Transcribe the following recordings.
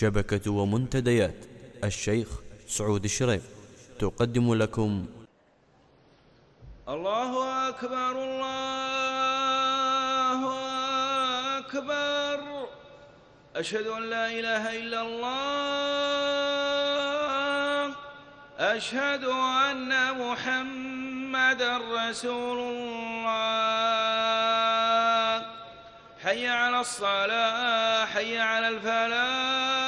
شبكة ومنتديات. الشيخ سعود الشريف تقدم لكم. الله أكبر الله أكبر. أشهد أن لا إله إلا الله. أشهد أن محمدا رسول الله. حي على الصلاة حي على الفلاح.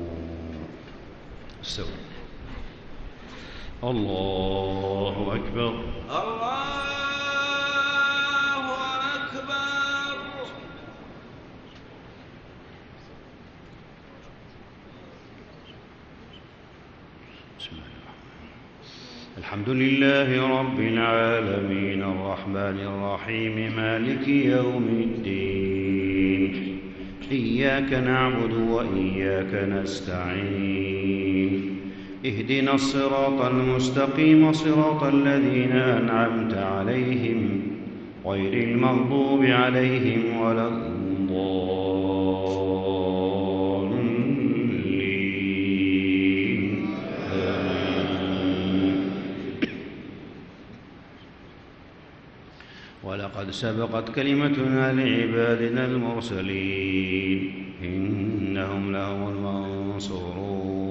الله أكبر. الله أكبر. بسم الله الرحمن الرحيم. الحمد لله رب العالمين. الرحمن الرحيم. مالك يوم الدين. إياك نعبد وإياك نستعين. اهدنا الصراط المستقيم صراط الذين أنعمت عليهم غير المغضوب عليهم ولا الضالين. ولقد سبقت كلمتنا لعبادنا المرسلين. إنهم لهم المنصورون.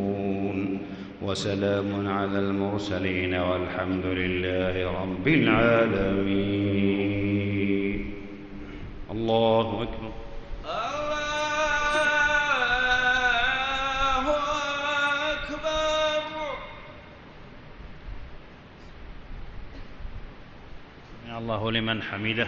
وسلام على المرسلين والحمد لله رب العالمين. الله أكبر. الله أكبر. الله لمن حمده.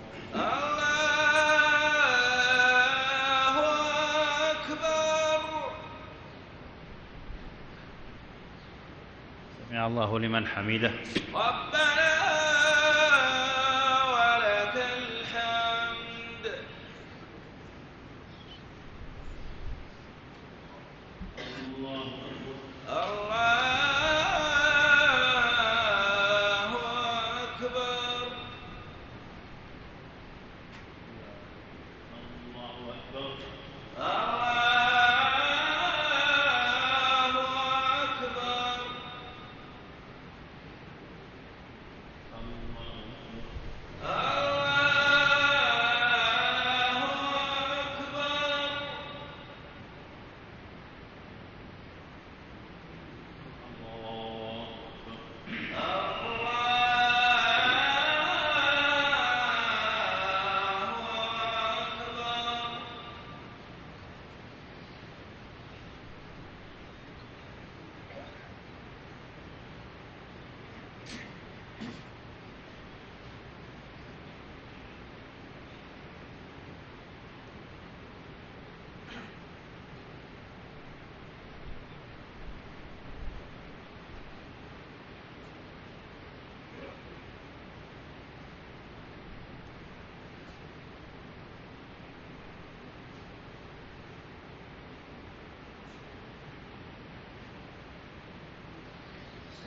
الله لمن حمده. ربنا